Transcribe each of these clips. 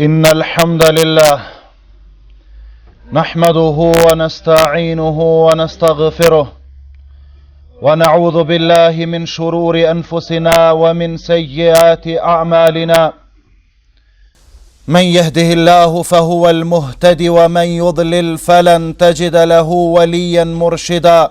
إن الحمد لله نحمده ونستعينه ونستغفره ونعوذ بالله من شرور أنفسنا ومن سيئات أعمالنا من يهده الله فهو المهتد ومن يضلل فلن تجد له وليا مرشدا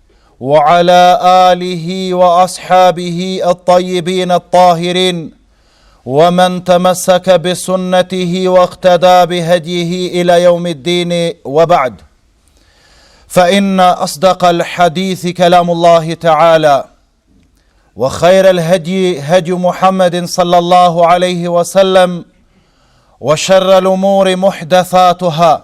وعلى اله واصحابه الطيبين الطاهرين ومن تمسك بسنته واقتدى بهديه الى يوم الدين وبعد فان اصدق الحديث كلام الله تعالى وخير الهدي هدي محمد صلى الله عليه وسلم وشر الامور محدثاتها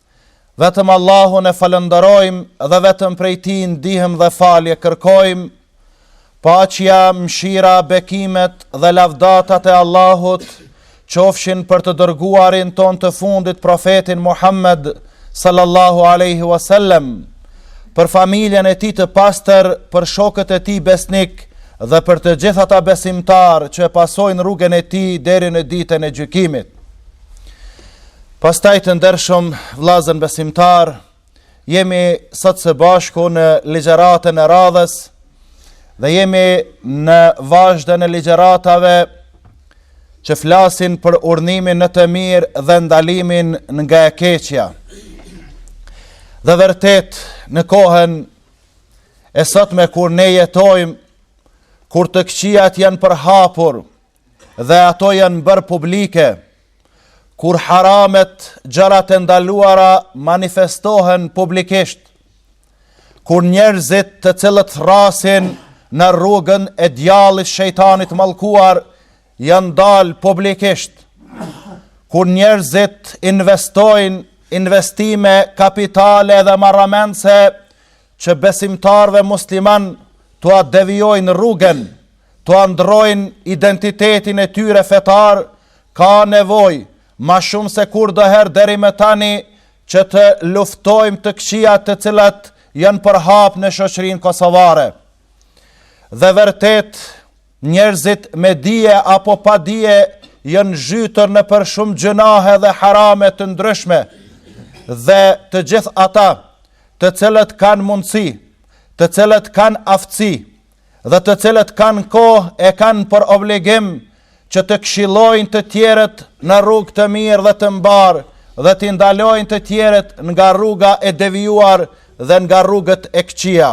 Vetëm Allahun e falënderojmë dhe vetëm prej Tij ndihmë dhe falje kërkojmë. Paqja, mëshira, bekimet dhe lavdatat e Allahut qofshin për të dërguarin tonë të fundit profetin Muhammed sallallahu alaihi wasallam, për familjen e tij të pastër, për shokët e tij besnikë dhe për të gjithë ata besimtarë që e pasojnë rrugën e tij deri në ditën e gjykimit. Pastaj të ndershëm vllazën besimtarë, jemi sot së bashku në ligjëratën e radhës dhe jemi në vazhdën e ligjëratave që flasin për urdhërimin në të mirë dhe ndalimin nga e keqja. Dhe vërtet në kohën e sotme kur ne jetojmë, kur të këqijat janë përhapur, dhe ato janë bërë publike, kur haramet gjërat e ndaluara manifestohen publikisht, kur njerëzit të cilët thërrasin në rrugën e djallit shejtanit të mallkuar janë dalë publikisht, kur njerëzit investojnë investime kapitale dhe marramendëse që besimtarëve muslimanë t'ua devijojnë rrugën, t'ua ndërrojnë identitetin e tyre fetar, ka nevojë, ma shumë se kurdoherë deri me tani, që të luftojmë të këqijat të cilat janë përhap në shoqërinë kosovare. Dhe vërtet, Njerëzit me dije apo pa dije janë zhytur nëpër shumë gjënahe dhe harame të ndryshme dhe të gjithë ata të cilët kanë mundësi, të cilët kanë aftësi dhe të cilët kanë kohë e kanë për obligim që të këshillojnë të tjerët në rrugë të mirë dhe të mbarë dhe t'i ndalojnë të tjerët nga rruga e devijuar dhe nga rrugët e këqija.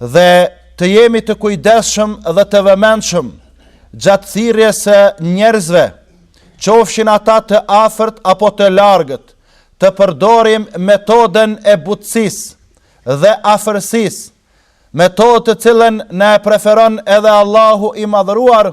dhe të jemi të kujdesshëm dhe të vëmendshëm gjatë thirrjes së njerëzve, qofshin ata të afërt apo të largët, të përdorim metodën e butësisë dhe afërsisë, metodë të cilën na e preferon edhe Allahu i madhëruar,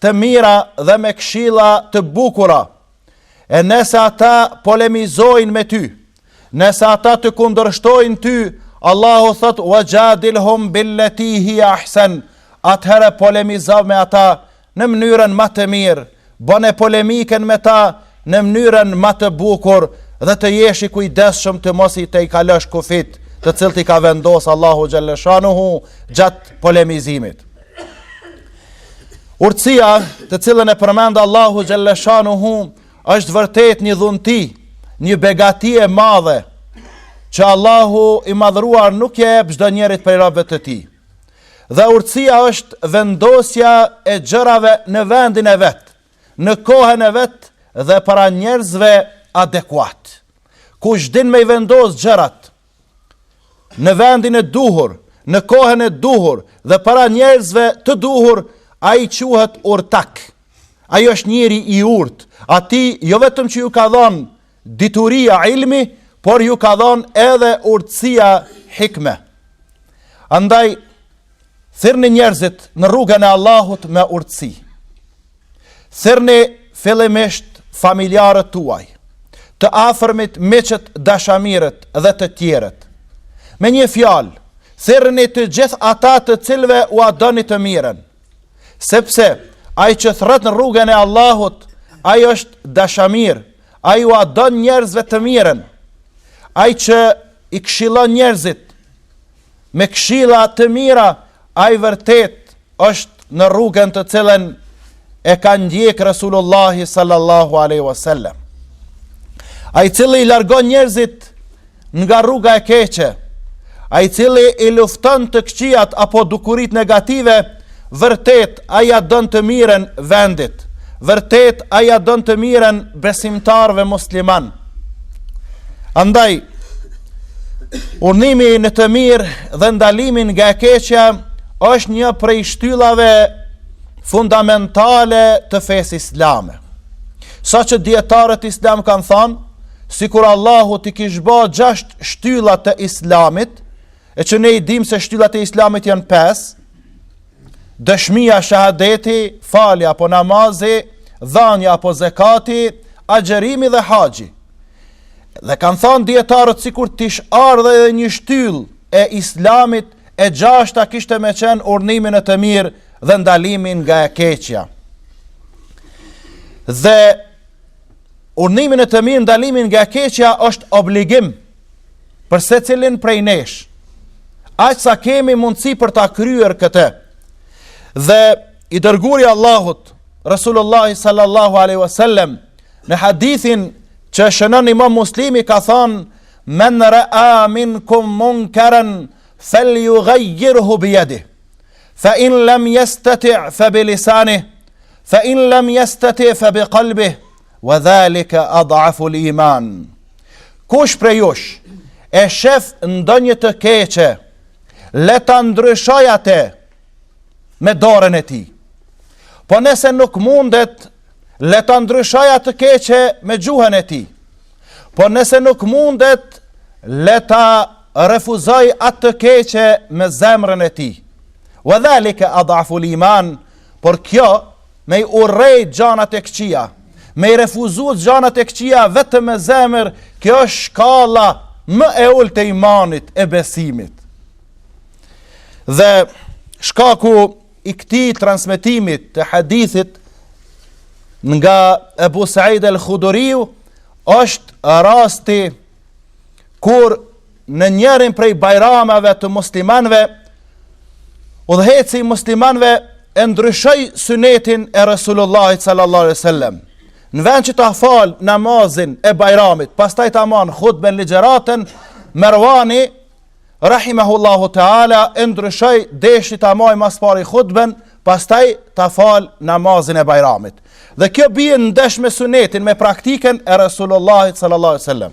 të mira dhe me këshilla të bukura. E nëse ata polemizojnë me ty, nëse ata të kundërshtojnë ty, Allahu thotë wa jadilhum billati hiya ahsan. Atëherë polemizo me ata në mënyrën ma të mirë, bëne polemikën me ta në mënyrën ma të bukur dhe të jesh i kujdesshëm të mos i tejkalosh kufijtë, të cilët i ka vendos Allahu xhel-le shanuhu gjatë polemizimit. Urtësia të cilën e përmend Allahu xhelleshanuhu është vërtet një dhunti, një begati e madhe që Allahu i madhruar nuk ia jep çdo njerit prej robëve të tij. Dhe urtësia është vendosja e gjërave në vendin e vet, në kohën e vet dhe para njerëzve adekuat. Kush din me i vendos gjërat në vendin e duhur, në kohën e duhur dhe para njerëzve të duhur, ai quhet urtak. Ai është njeri i urtë. Atij jo vetëm që ju ka dhonë dituria ilmi, por ju ka dhonë edhe urtësia hikme. Andaj Thirrni njerëzit në rrugën e Allahut me urtësi. Thirrni fillimisht familjarët tuaj, të afërmit, miqtë, dashamirët dhe të tjerët. Me një fjalë, thirrni të gjithë ata të cilëve ua doni të mirën. Sepse ai që thërret në rrugën e Allahut, ai është dashamir, ai ua don njerëzve të mirën. Ai që i këshillon njerëzit me këshilla të mira, ai vërtet është në rrugën të cilën e ka ndjek Resulullah sallallahu alaihi wasallam. Ai cili i largon njerëzit nga rruga e keqe, ai cili i lufton të këqijat apo dukuritë negative, Vërtet ai ja don të mirën vendit. Vërtet ai ja don të mirën besimtarëve muslimanë. Andaj urdhnimi në të mirë dhe ndalimi nga e keqja është një prej shtyllave fundamentale të fesë islame. Sa që dijetarët islamë kanë thanë, sikur Allahu t'i kish ba gjashtë shtylla të islamit, e që ne i dimë se shtyllat e islamit janë pesë, dëshmia shahadeti, falja apo namazi, dhanja apo zekati, agjerimi dhe haxhi. Dhe kanë thanë dijetarët sikur t'ish ardh edhe një shtyllë e islamit e gjashta kishte me qenë urdhnimi në të mirë dhe ndalimi nga e keqja. Dhe urdhnimi në të mirë ndalimi nga e keqja është obligim për secilin prej nesh, aq sa kemi mundësi për ta kryer këtë, dhe i dërguari i Allahut, Resulullahi sallallahu aleyhi wasallam, në hadithin që shënon imam muslimi ka thonë, men rea minkum munkeren, feljugajjirhu bijedih, fe in lem jesteti fe bilisanih, fe in lem jesteti fe bikalbih, Wa dhalika ad'afu al-iman. Kush prej jush e shef ndonjë të keqe, le ta ndryshojë atë me dorën e tij. Po nëse nuk mundet, le ta ndryshojë atë të keqe me gjuhën e tij. Po nëse nuk mundet, le ta refuzojë atë të keqe me zemrën e tij. Wa dhalika ad'afu al-iman. Por kjo me i urrejt gjanat e këqia, me i refuzu gjanat e këqia vetëm me zemër, kjo është shkalla më e ulët e imanit e besimit. Dhe shkaku i këtij transmetimit të hadithit nga Ebu Said el Huduriu, është rasti kur në njërin prej bajramave të muslimanve, udhëheqësi i muslimanve e ndryshoi sunetin e Resulullahit sallallahu alaihi wasallam. Në vend që ta fal namazin e bajramit, pastaj ta man hutben ligjëratën, Mervani rahimahullahu taala e ndryshoi deshti ta maj ma s'pari hutben, pastaj ta fal namazin e bajramit. Dhe kjo bie ndesh me sunetin, me praktikën e Resulullahit sallallahu alaihi wasallam.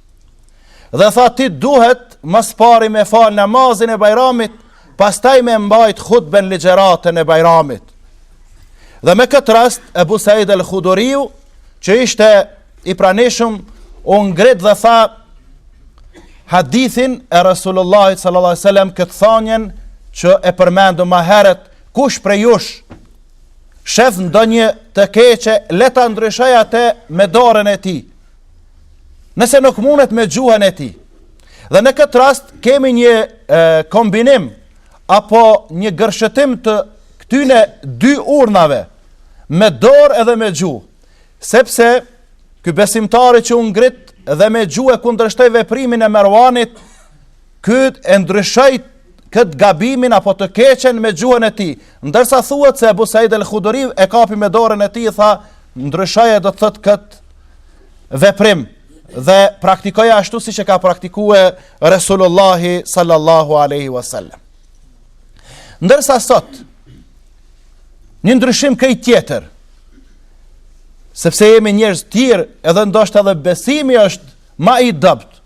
Dhe tha ti duhet më së pari me falë namazin e bajramit, pastaj me mbajt hutben ligjëratën e bajramit. Dhe me këtë rast, Ebu Said el Huduriu, që ishte i pranishëm, u ngrit dhe tha hadithin e Resulullahit sallallahu alaihi wasallam këtë thanien që e përmendëm ma herët, kush prej jush, shef ndonjë të keqe, le ta ndryshojë atë me dorën e tij, nëse nuk mundet me gjuhën e tij. Dhe në këtë rast kemi një e, kombinim apo një gërshëtim të këtyne dy urnave me dorë edhe me gjuhë. Sepse ky besimtari që u ngrit dhe me gjuhë e kundërshtoi veprimin e Merwanit, këtë e ndryshoi këtë gabimin apo të keqen me gjuhën e tij. Ndërsa thuhet se Abu Said al-Khudri e kapi me dorën e tij tha, ndryshoje do të thotë kët veprim dhe praktikoje ashtu siç e ka praktikue Resulullahi sallallahu alaihi wasallam. Ndërsa sot një ndryshim krejt tjetër, sepse jemi njerëz tjerë, edhe ndoshta edhe besimi është Ma i dobët,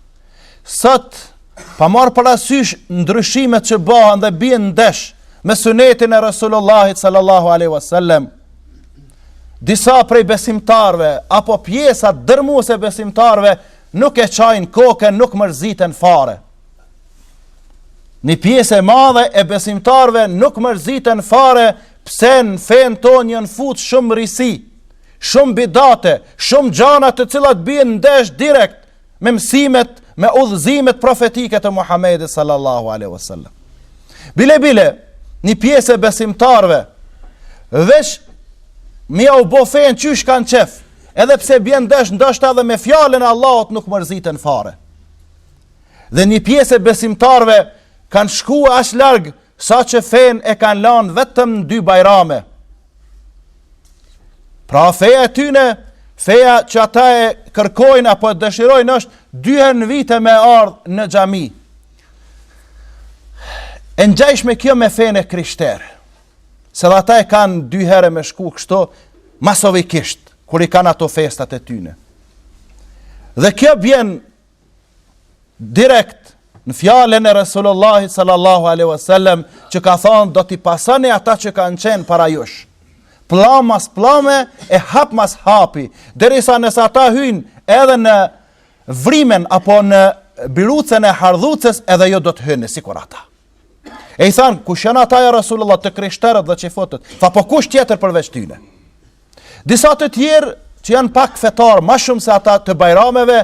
sot pa marr parasysh ndryshimet që bahen dhe bien ndesh me sunetin e Resulullahit sallallahu alaihi wasallam. Disa prej besimtarëve, apo pjesa dërmuese e besimtarëve, nuk e çajnë kokën, nuk mërziten fare. Një pjesë e madhe e besimtarëve nuk mërziten fare pse në fenë tonë janë futë shumë risi, Shumë bidate, shumë gjana të cilat bien ndesh direkt me mësimet, me udhëzimet profetike të Muhamedit sallallahu alaihi wasallam. Bile bile, një pjesë e besimtarëve veç mi au bo fen qysh kan qef, edhe pse bien ndesh ndoshta edhe me fjalën e Allahut nuk mërziten fare. Dhe një pjesë e besimtarëve kanë shkue asht larg Sa që fenë e kanë lanë vetëm në dy bajrame. Pra feja e tyne, feja që ata e kërkojnë apo e dëshirojnë është dy her në vit me ardhë në xhami. E ngjajshme kjo me fenë e krishterë. Se dhe ata e kanë dy here me shku kështu masovikisht, kur i kanë ato festat e tyne. Dhe kjo bjen direkt në fjalën e Resulullahi sallallahu alaihi wasallam që ka thonë do t'i pasoni ata që kanë qenë para jush. Pllam mas pllame e hap mas hapi, derisa nëse ata hyjnë edhe në vrimen apo në birucën e hardhucës edhe ju do të hyni sikur ata. E i thanë, kush janë ata o Rasulullah të krishterët dhe çifutët? Tha, po kush tjetër përveç tyne? Disa të tjerë që janë pak fetarë, ma shumë se ata të bajrameve,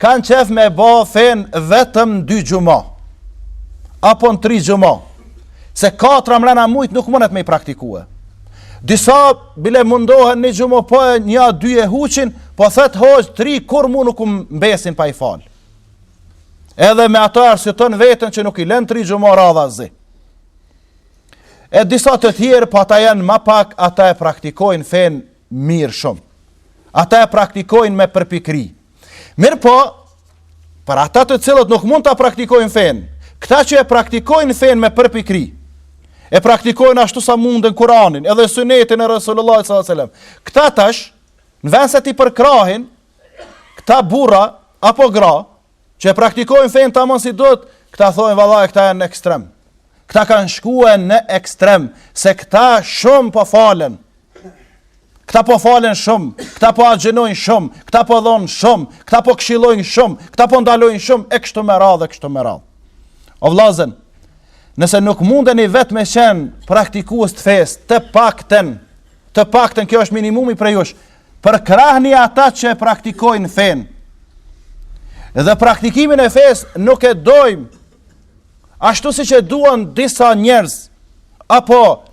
kanë qef me ba fenë vetëm n'dy xhuma, apo në tri xhuma, se katra mrena mujit nuk munden me i praktikue. Disa bile mundohen një xhuma po, e një a dy e huqin, po thotë hiç tri, kurrë mu nuk më mbesin pa i falë. Edhe me ato arsyeton veten që nuk i len tri xhuma radhazi. E disa të tjerë, po ata janë ma pak, ata e praktikojnë fenë mirë shumë. Ata e praktikojnë me përpikri. Mirëpo, për ata të cilët nuk mund ta praktikojnë fenë, këta që e praktikojnë fenë me përpikri, e praktikojnë ashtu sa munden Kuranin, edhe sunetin e Resulullah s.a.s. Këta tash, në vend se t'i përkrahin, Këta burra apo gra që e praktikojnë fenë tamam si duhet, këta thonë valla këta janë në ekstrem. Këta kanë shkuar në ekstrem se këta shumë po falen. Këta po falen shumë, këta po agjërojnë shumë, këta po dhonë shumë, këta po këshillojnë shumë, këta po ndalojnë shumë, e kështu me radhë, e kështu me radhë. O vllazën, nëse nuk mundeni vetë me qenë praktikuës të fesë, të paktën, të paktën kjo është minimumi prej jush, Përkrahni ata që e praktikojnë fenë. Dhe praktikimin e fesë nuk e dojmë ashtu siç e duan disa njerëz, apo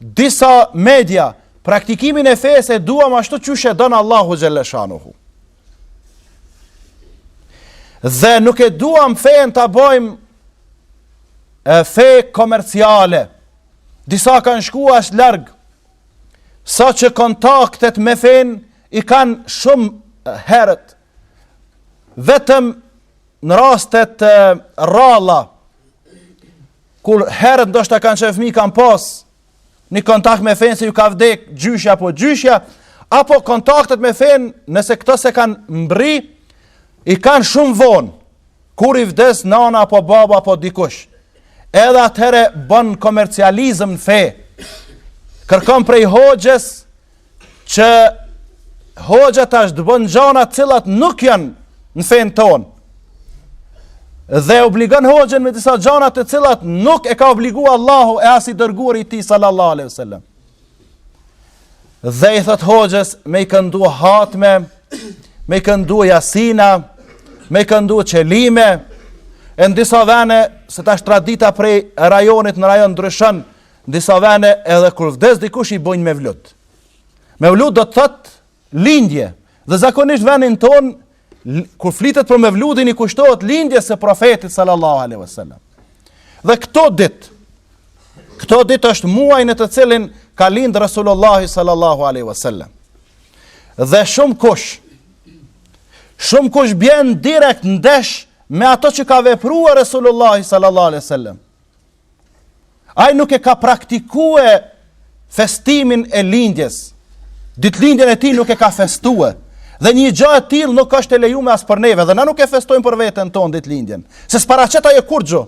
disa media, praktikimin e fesë e duam ashtu qysh e don Allahu Xhelleshanuhu. Dhe nuk e duam fenë ta bojmë fe komerciale. Disa kanë shku asht larg, sa që kontaktet me fenë i kanë shumë eh, herët, vetëm në rastet e eh, rralla, kur herët ndoshta kanë qenë fmi kanë pas një kontakt me fenë se ju ka vdek gjyshja apo gjyshja, apo kontaktet me fenë nëse këto s'e kanë mbrri, i kanë shumë vonë, Kur i vdes nana apo baba apo dikush, edhe atëhere bën komercializëm në fe, kërkon prej hoxhës që hoxha tash të bën gjana të cilat nuk janë në fenë tonë, dhe obligon hoxhën me disa gjana të cilat nuk e ka obligu Allahu e as i dërguari i tij sallallahu alaihi wasallam. Dhe i thotë hoxhës me i këndu hatme, me i këndu jasina, me i këndu qelime, e në disa vene, se tash tradita prej rajonit në rajon ndryshon, në disa vene edhe kur vdes dikush i bojnë mevlut. Mevlut do të thotë, Lindje, dhe zakonisht n'venin tonë, kur flitet për Mevludin i kushtohet lindjes së profetit sallallahu alaihi wasallam. Dhe këto ditë, këto ditë është muaji në të cilin ka lind Resulullahi sallallahu alaihi wasallam. Dhe shumë kush shumë kush bjen direkt ndesh me ato që ka vepruar Resulullahi sallallahu alaihi wasallam. Ai nuk e ka praktikue festimin e lindjes. Ditëlindjen e tij nuk e ka festue. Dhe një gjë e tillë nuk është e lejume as për neve, dhe na nuk e festojmë për veten tonë ditëlindjen. Se s'paraqet ajo kurgjo.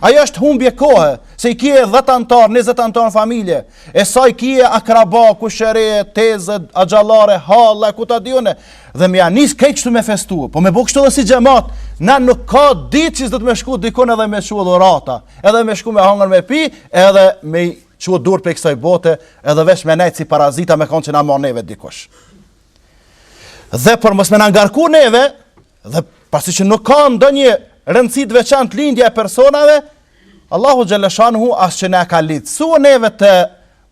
Ajo është humbje kohe, se i kije 10 antar, 20 antar në familje, E sa i kije akraba, kushere, teze, axhallarë, halla, ku ta di unë, dhe me ia nis krejt kështu me festu, po me bo kështu dhe si xhemat, na nuk ka ditë që s'duhet me shku dikun edhe me çu dhurata, edhe me shku me hangër me pi, edhe me i çu duart prej kësaj bote, edhe veç me nejtë si parazita me konë që na ma neve dikush. Dhe për mos me na ngarku neve, Dhe pasi që nuk ka ndonjë rëndësi të veçantë lindja e personave, Allahu xhelle shanuhu as që na ka ligjësu neve të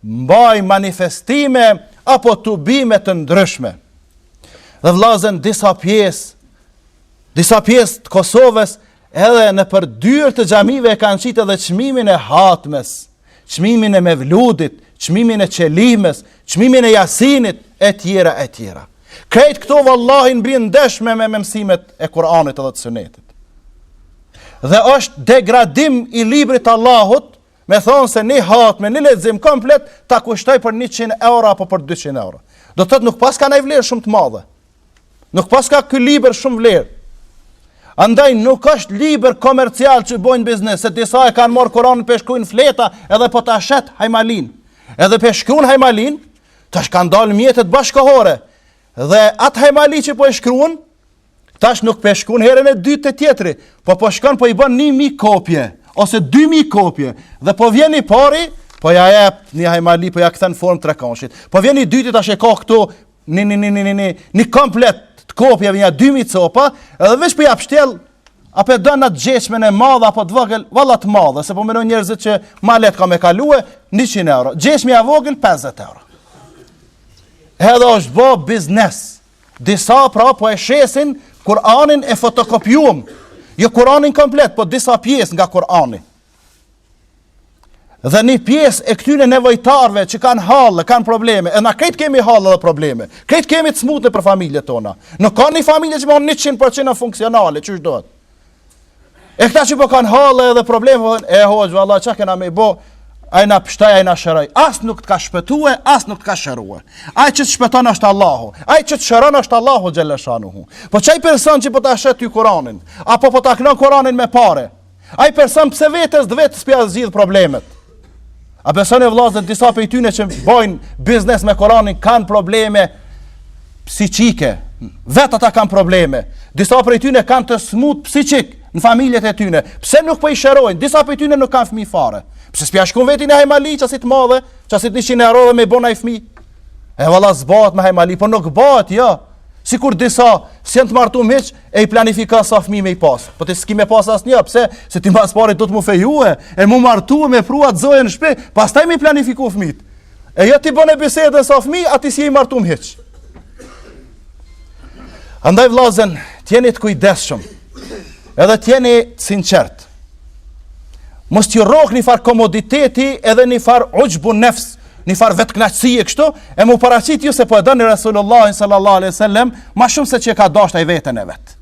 mbajmë manifestime apo tubime të ndryshme. Dhe vllazën disa pjesë disa pjesë të Kosovës edhe nëpër dyer të xhamive e kanë qitë edhe çmimin e hatmes. çmimin e Mevludit, çmimin e Qelimes, çmimin e Jasinit e tjera e tjera. Krejt këto vallahi bien ndesh me me mësimet e Kur'anit dhe të Sunetit. Dhe është degradim i librit të Allahut, me thanë se një hatme një lexim komplet ta kushtoj për 100 euro apo për 200 euro. Do të thotë nuk paska naj vlerë shumë të madhe. Nuk pas ka ky libër shumë vlerë. Andaj nuk është libër komercial që bojnë biznes, se disa e kanë marrë Kuranin po shkrujnë fleta edhe po ta shet hajmalinë. Edhe po e shkrujnë hajmalinë, tash kanë dalë mjetet bashkëkohore. Dhe atë hajmali që po e shkrujnë, tash nuk po e shkrujnë herën e dytë te tjetri, po po shkon po i bën një mijë kopje, ose dy mijë kopje, dhe po vjen i pari, po ja jep një hajmali, po ja kthen n'formë trekandshit. Po vjen i dyti tash e ka këtu një, një, një, një, një, një komplet të kopjeve nja dy mijë copa, edhe veç po po ja pshtjell, apo e do n'atë gjeshmen e madhe, apo të vogël, valla të madhe, se po menon njerëzit që ma lehtë ka me kalue, 100 euro, gjeshmja e vogël, 50 euro. Edhe është bo biznes, disa pra po e shesin Kur'anin e fotokopjum, jo Kur'anin komplet, po disa pjesë nga Kur'ani. Dhe një pjesë e këtyne nevojtarëve që kanë halle, kanë probleme, e na krejt kemi halë dhe probleme, krejt kemi të smutë nëpër familjet tona. Nuk ka një familje që me thonë 100% funksionale, qysh duhet. E këta që po kanë halle dhe probleme, po e hoxhë, valla, çka kena me bo, ai na pshtoi, ai na shëroi. As nuk të ka shpëtue, as nuk të ka shërue. Ai që të shpëton është Allahu, ai që të shëron është Allahu xhele shanuhu. Po qaj person që po ta shet ty Kuranin, apo po ta knon Kuranin me pare, Ai person pse vetes së vet s'po ja zgjidh problemet. A besoni vëllazën disa prej tyre që bojnë biznes me Kur'anin kanë probleme psikike. Vetë ata kanë probleme. Disa prej tyre kanë të smutë psikikë në familjet e tyre. Pse nuk po i shërojnë? Disa prej tyre nuk kanë fëmijë fare. Pse s'po ja shkrun vetes ni hajmali qasi të madhe, qasi të njëqind eurove me i bo naj fmi. E valla s'bahet me hajmali, po nuk bahet, jo. Sikur disa, s'janë të martum hiç, e i planifikon sa fëmijë me i pas. Po ti s'ke me pas asnjë, pse? Se ti ma s'pari do t'mu fejue, e mu martue me pru atë zojë në shpi, pastaj me i planifiku fëmijët. E jo ti bone bisedën sa fëmijë, a ti s'je i martum hiç. Andaj vllazën, t'jeni të kujdesshëm, edhe t'jeni të sinqertë. Mos t'ju rrokë një farë komoditeti edhe një farë uxhbu nefs, një farë vetëknaqësi e kështu, e mu paraqit ju se po e doni Rasulullah sallallahu alaihi sallam, ma shumë se që e ka dasht ai veten e vet,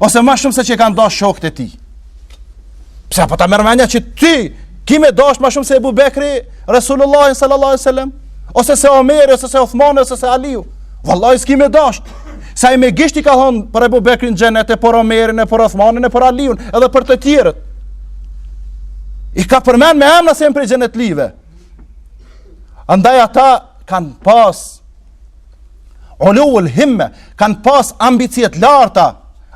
ose ma shumë se që e kanë dasht shokët e tij. Pse po ta merr menja që ti ki me dasht ma shumë se Ebu Bekri Rasulullah sallallahu alaihi sallam, ose se Omeri, ose se Othmani, ose se Aliu. Vallaj s'ki me dasht. Se ai me gisht i ka thonë për Ebu Bekrin xhenet e për Omerin e për Othmanin e për Aliun edhe për të tjerët. I ka përmend me emna se jon prej xhenetlive. Andaj ata kanë pas uluvul himme, kanë pas ambicie të larta.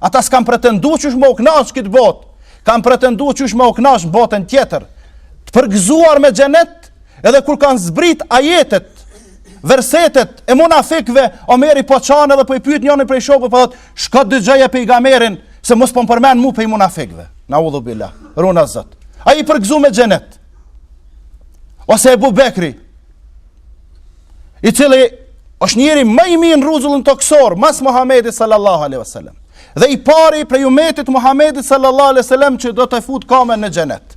Ata s'kanë pretendu qysh me u knaq n'këtë botë. Kanë pretendu qysh me u knaq n'botën tjetër. Të përgëzuar me xhenet, Edhe kur kanë zbrit ajetet, versetet e munafikëve, Omeri po çan edhe po i pyet njëri prej shokëve, po thotë, "Shko dëgjoje pejgamberin se mos po përmend mua prej munafikëve." Naudhu billah. Runa Zot. Ai i përgëzu me xhenet. Ose Ebu Bekri, i cili është njeri më i mirë në rruzullin tokësor, mas Muhamedit sallallahu alaihi wasallam. Dhe i pari prej umetit Muhamedit sallallahu alaihi wasallam që do ta fut kamën në xhenet.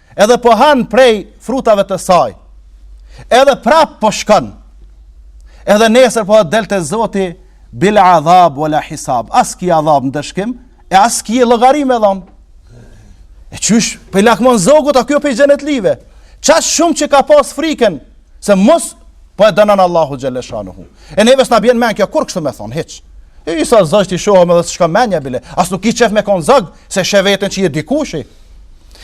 edhe po han prej frutave të saj, edhe prapë po shkon, edhe nesër po del te Zoti, bila adhab ua la hisab, as ki adhab, ndëshkim, e as ki llogari me dhonë. E qysh, po i lakmon zogut, a kjo prej xhenetlive, qaq shumë që ka pas frikën, Se mos po e dënon Allahu xhaleshanuhu. E neve s'na bjen mendja kurrë kështu me thonë hiç. E i sa zogj t'i shohim edhe s'ka menja bile. As nuk ki qef me kon zog, se sheh veten që je dikushi.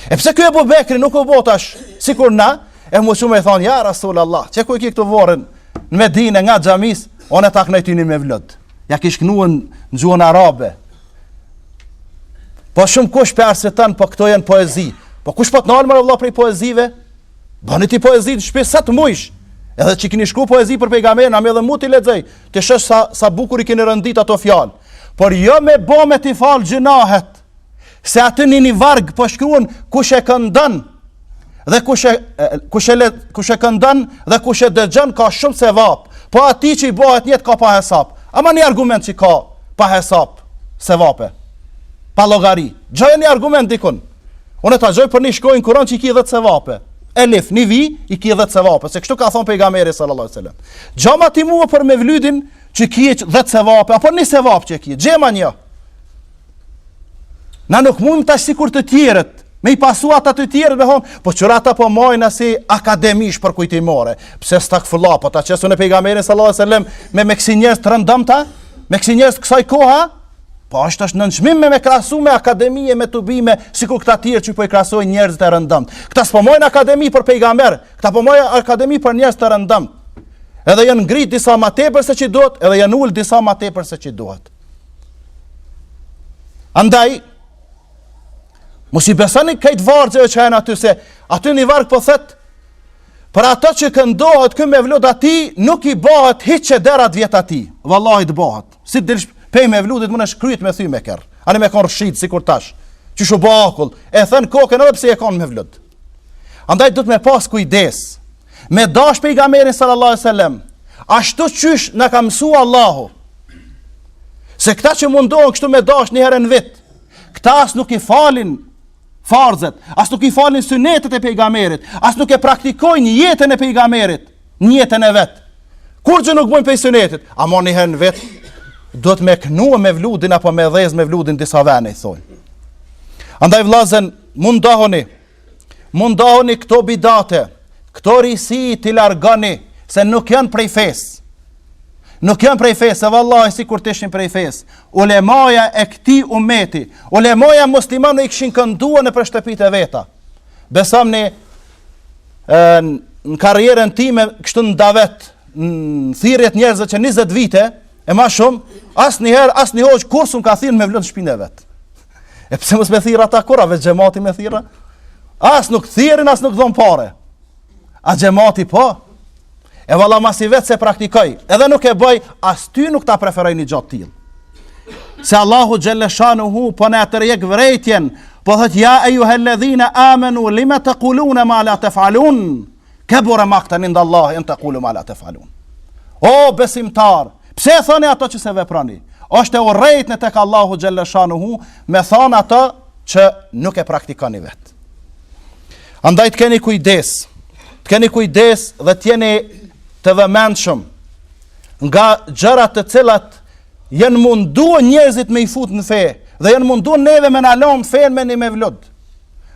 E pse kjo Ebu Bekri nuk e bo tash, sikur na, e me shku me thonë, ja Rasul Allah, që ku e ki këtu vorrin në Medine nga xhami, sonte ta knoj ty ni mevlyd. Ja kish knu në gjuhën arabe. Po shumë kush për arsitën, po këto janë poezi. Po kush po të nal more vlla prej poezive? Bëni ti poezi në shpi sa të mujsh. Edhe që keni shkru poezi për pejgamberin, ama edhe mu t'i lexoj, t'i shoh sa sa bukur i keni rëndit ato fjalë. Por jo me bë me t'i fal gjynahet. Se aty në një varg po shkruan kush e këndon dhe kush e kush e kush e këndon dhe kush e dëgjon ka shumë sevap. Po atij që i bëhet nijet ka pa hesap. Ama një argument që ka pa hesap sevape. Pa llogari. Gjoje një argument dikun. Unë ta gjoj për një shkronjë Kuran që i ki dhetë sevape. Elif, një vi, i ki dhetë sevape. Se kështu ka thonë pejgamberi sallallahu sallam. Gjema ti mua për mevlydin që ki dhetë sevape. Apo një sevap që ki. Gjema një. Na nuk mund tash sikur të tjerët. Me i pasu ata të tjerët me thonë. Po qe ata po majnë asi akademish përkujtimore. Pse së takë vlla, po ta krasun pejgamberin sallallahu sallam. Me me kësi njerëz të rëndomtë. Me kësi njerëz të kësaj kohe. Po është është nënçmim me me krasu me akademi e me tubime, sikur këta tjerë që po i krasojnë njerëzit e rëndomtë. Këta s'po majnë akademi për pejgamber, këta po majnë akademi për njerëz të rëndomtë. Edhe janë ngrit disa ma tepër se që duhet, edhe janë ulë disa ma tepër se që duhet. Andaj, mos i besoni këtyre vargjeve që janë aty, se aty një varg po thotë, për atë që këndohet ky mevlyd ati, nuk i bëhet hiç keder at vjet ati, vallahi t'bëhet. Si të dilsh pej mevludit munesh kryt me thy me kerr. Ani me konë rrëshit, sikur tash. Qysh u ba akull, e then kokën edhe pse je konë në mevlud. Andaj duhet me pas kujdes. Me dash pejgamerin sallallahu e sellem. Ashtu qysh na ka mësu Allahu. Se këta që mundohen kështu me dash një herë në vit. Këta as nuk i falin farzet. As nuk i falin synetet e pejgamerit. As nuk e praktikojnë jetën e pejgamerit. në jetën e vet. Kurgjë nuk bojnë prej sunetit, ama një herë në vit duhet me kënu mevludin apo me dhez mevludin disa vene i thonë. Andaj vllazën mundohuni. Mundohuni këto bidate, këto risi t'i largoni se nuk janë prej fes. Nuk janë prej fes, se vallahi sikur të ishin prej fes. Ulemaja e këtij umeti, ulemaja muslimane i kishin kënduar nëpër shtëpitë e veta. Besomni në karrierën time kështu në davet, në thirrje të njerëzve që 20 vite e më shumë, asnjëherë asnjë hoxhë kurrë s'um ka thirrë në mevlud në shpinë e vet. E pse mos me thirr ata kurrë, a veç xhemati me thirr a? As nuk thirrin, as nuk dhon pare. A xhemati po? E valla masi vetë s'e praktikoj, edhe nuk e bëj, as ty nuk ta preferoj një gjë të tillë. Se Allahu xhel-le shanuhu, po na e tërhjek vrejtjen, po thotë ja ejjuhel-ledhine amenu, lime tekulune ma la tefalun, kebure makten indallahi en tekulu ma la tefalun. O besimtarë, pse e thoni ato që s'e veproni? është e urrejtun tek Allahu xhel-le shanuhu, me thonë ato që nuk e praktikoni vetë. Andaj të keni kujdes, të keni kujdes dhe të jeni të vëmendshëm nga gjëra të cilat janë munduar njerëzit me i fut në fe dhe janë munduar neve me na lon fenë me një mevlud.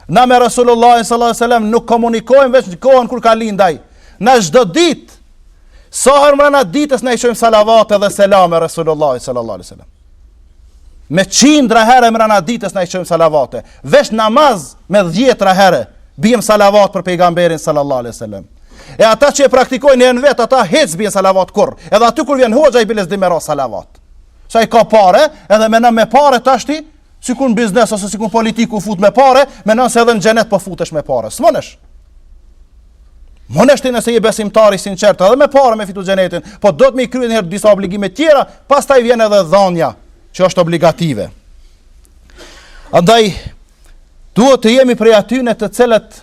Na me Rasulullah sallallahu alaihi wasallam nuk komunikojmë veç në kohën kur ka lind ai. Na çdo ditë sa herë mrena ditës na i çojmë salavate dhe selame Rasulullah sallallahu alaihi wasallam. Me qindra herë mrena ditës na i çojmë salavate. Veç në namaz me dhjetra herë, bijem salavat për pejgamberin sallallahu alaihi wasallam. E ata që e praktikojnë në vjet, ata hiç s'bien salavat kurrë. Edhe aty kur vjen hoxha, ai bile s'di me ra salavat. Sa i ka pare, edhe menon me pare tashti, sikur në biznes ose sikur në politikë u fut me pare, menon se edhe në xhenet po futesh me pare. Së Munesh ti nëse je besimtar i sinqertë, edhe me pare me fitu xhenetin, po duhet me i kry niherë disa obligime të tjera, pastaj vjen edhe dhënia, që është obligative. Andaj duhet të jemi prej atyne të cilët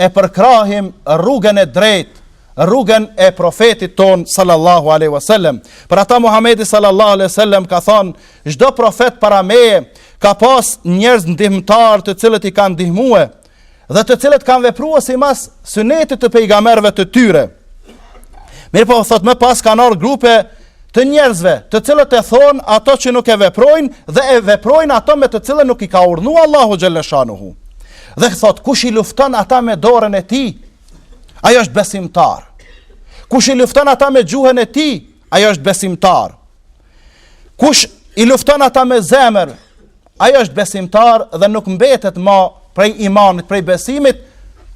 e përkrahim rrugën e drejtë, rrugën e profetit tonë sallallahu alaihi wasallam. Për ata Muhamedi sallallahu alaihi wasallam ka thënë, çdo profet para meje ka pas njerëz ndihmëtarë të cilët i kanë ndihmuar dhe të cilët kanë vepruar simas sunetit të pejgamerëve të tyre. Mirëpo thotë më pas kanë ardh grupe të njerëzve të cilët e thonë ato që nuk e veprojnë dhe e veprojnë ato me të cilën nuk i ka urdhnu Allahu xhele shanuhu. Dhe thotë kush i lufton ata me dorën e tij, ai është besimtar. Kush i lufton ata me gjuhën e tij, ai është besimtar. Kush i lufton ata me zemër, ai është besimtar dhe nuk mbetet ma prej imanit, prej besimit,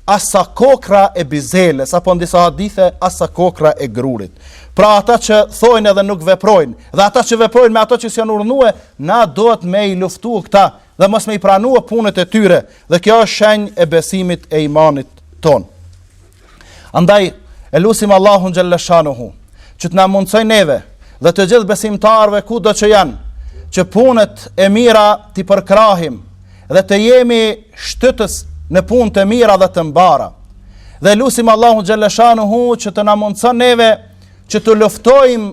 as sa kokrra e bizeles, apo në disa hadithe, as sa kokrra e grurit. Pra ata që thojnë edhe nuk veprojnë, dhe ata që veprojnë me ato që s'janë urdhnue, na dohet me i luftu këta, dhe mos me i pranue punët e tyre, dhe kjo është shenjë e besimit e imanit tonë. Andaj, e lusim Allahun xhele shanuhu, që të na mundësojë neve, dhe të gjithë besimtarëve kudo që janë, që punët e mira t'i përkrahim, dhe të jemi shtytës në punë të mira dhe të mbara. Dhe e lusim Allahun xhele shanuhu që të na mundëson neve, që të luftojmë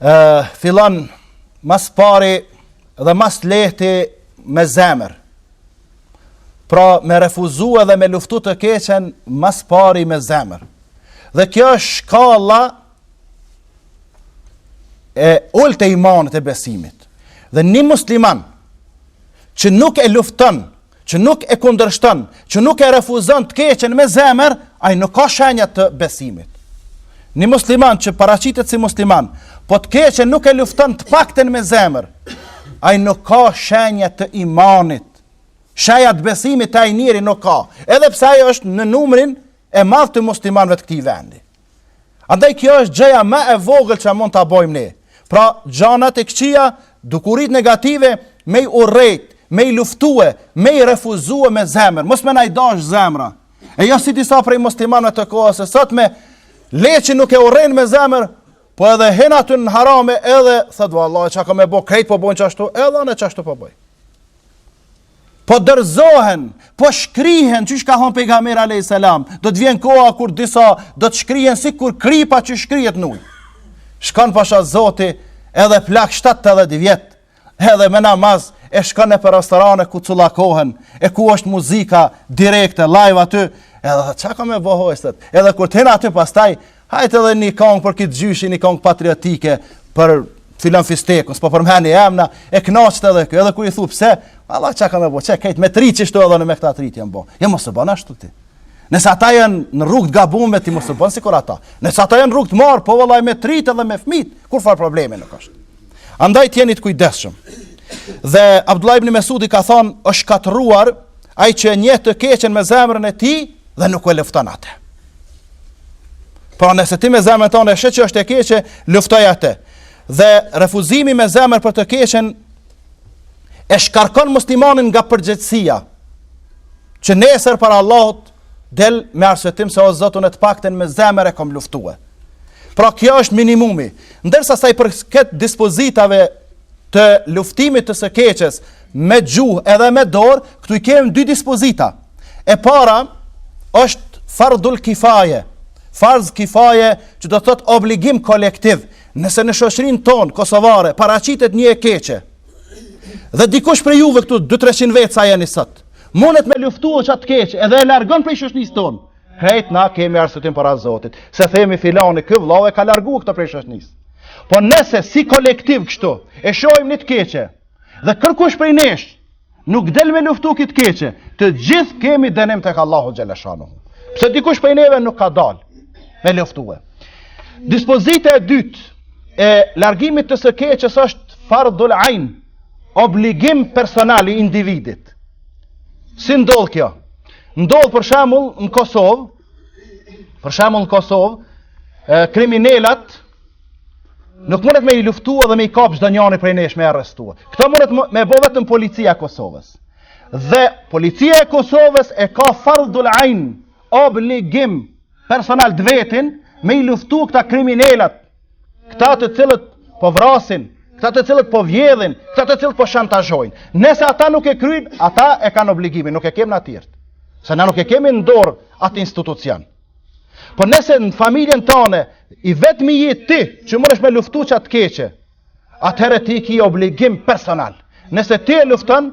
ë fillon ma s'pari dhe ma s'lehti me zemër. Pra me refuzu edhe me luftu të keqen ma s'pari me zemër. Dhe kjo është shkalla e ulët e imanit, e besimit. Dhe një musliman që nuk e lufton që nuk e kundërshton, që nuk e refuzon të keqen me zemër, ai nuk ka shenja të besimit. Një musliman që paraqitet si musliman, po të keqen nuk e lufton të paktën me zemër, ai nuk ka shenja të imanit. Shenja të besimit te ai njeri nuk ka, edhe pse ai është në numrin e madh të muslimanëve të këtij vendi. Andaj kjo është gjëja më e vogël që mund ta bëjmë ne. Pra, gjanat e këqija, dukuritë negative, me i urrejt, me i luftue, me i refuzue me zemër. Mos me na i dash zemra. E jo si disa prej muslimanëve të kohës së sotme, le që nuk e urren me zemër, po edhe hen aty në harame edhe thotë vallahi çka me bo krejt po bojnë qashtu, edhe unë qashtu po boj. Po dorëzohen, po shkrihen, qysh ka thon pejgameri a.s. Do të vjen koha kur disa do të shkrihen sikur kripa që shkrihet n'ujë. Shkon pasha zoti edhe plak 70 vjet, edhe me namaz e shkon nëpër restorane ku cullakohen, e ku është muzika direkte, live aty, edhe çka me bo, ho s'tet, edhe kur të hena aty pastaj, Hajt edhe një kong për këtë gjyshin, një kong patriotike për filan fistekun, s'po përmeni emna, e knaqet edhe kjo, edhe kur i thu pse, Allah që ka me bo, që kejt me tri që shtu edhe në me këta tri që janë bo, ja jo, mos e bon ashtu ti. Nëse ata janë në rrugë të gabume, ti mos e bon si kur ata. Nëse ata janë rrugë të mbarë, po vëllaj me tri edhe me fmit, kurrfarë problemi nuk është. Andaj të jeni të kujdesshëm. Dhe Abdullah ibn Mesudi ka thonë, është shkatërruar, ai që e njeh të keqen me zemrën e tij, dhe nuk e lufton atë. Pra nëse ti me zemrën tënde e sheh që është e keqe, luftoje atë. Dhe refuzimi me zemër për të keqen e shkarkon muslimanin nga përgjegjësia. Që nesër para Allahut del me arsyetim se o Zot unë të paktën me zemër e kom luftue. Pra kjo është minimumi. Ndërsa sa i përket dispozitave të luftimit të së keqes, me gjuhë edhe me dorë, këtu i kemi dy dispozita. E para është fardul kifaje, farz kifaje që do të thotë obligim kolektiv. Nëse në shoqërinë tonë kosovare paraqitet një e keqe, dhe dikush prej juve këtu 2-300 vetë sa jeni sot, mundet me luftu qat keqe, edhe e largon prej shoqnisë tonë, krejt na kemi arsyetim para Zotit, se themi filani ky vlla e ka largu këtë prej shoqnisë. Po nëse si kolektiv kështu, e shohim një të keqe, Dhe kërrkush prej nesh nuk del me luftu kit keqe, të gjithë kemi dënim tek Allahu xheleshanuhu. Pse dikush prej neve nuk ka dal me luftu. Dispozita e dytë e largimit të së keqes është fardul ajn, obligim personal i individit. Si ndodh kjo? Ndodh për shembull në Kosovë Për shembull në Kosovë, kriminelat Nuk mundet me i luftu edhe me i kap çdo njani prej nesh me i arrestu. Këto mundet me bo vetëm policia e Kosovës. Dhe policia e Kosovës e ka fardul ajn obligim personal të vetin me i luftu këta kriminelat Këta të cilët po vrasin, këta të cilët po vjedhin, këta të cilët po shantazhojnë. Nëse ata nuk e kryjnë, ata e kanë obligimin, nuk e kemi na tjert. Se na nuk e kemi në dorë atë institucion. Po nëse në familjen tane i vetmi je ti që munesh me luftu qat keqe, atëherë ti ki obligim personal. Nëse ti e lufton,